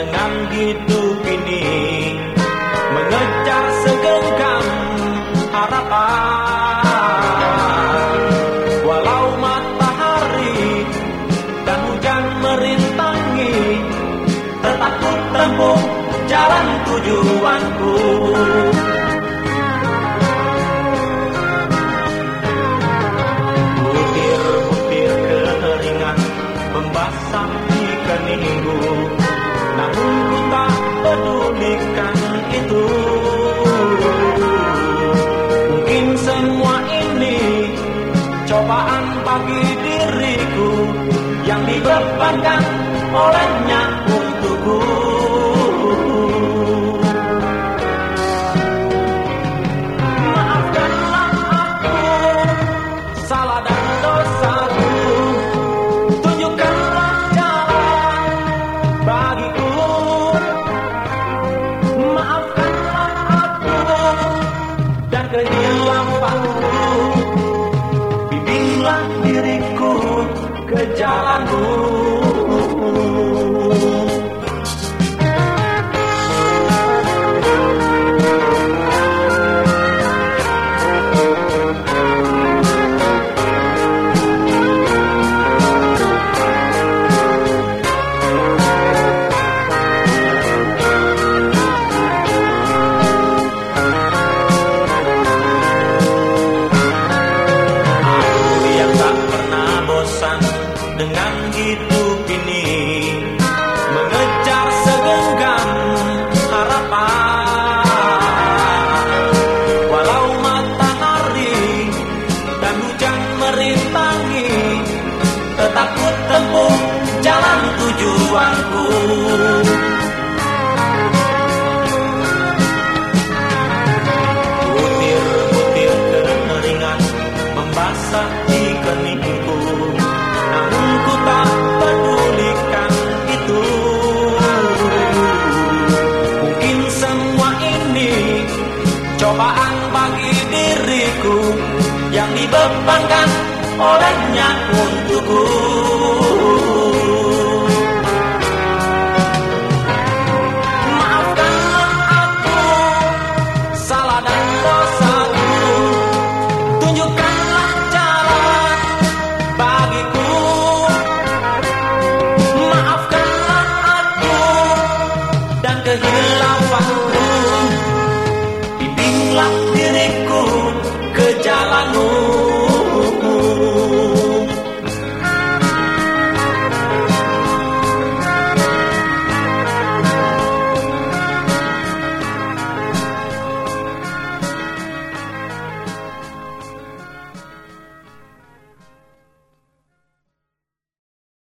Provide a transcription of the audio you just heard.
dengan gitu hidup ini mengejar segenggam harapan. Walau matahari dan hujan merintangi tetap ku tempuh jalan tujuanku. Butir-butir keringat membasahi keningku pedulikan itu. Mungkin semua ini cobaan bagi diriku Yang dibebankan olehnya ke tujuanku Butir-butir keringat membasahi keningku. Namun ku tak pedulikan itu. Mungkin semua ini cobaan bagi diriku Yang dibebankan olehnya untukku kehilafanku Bimbinglah diriku ke jalanmu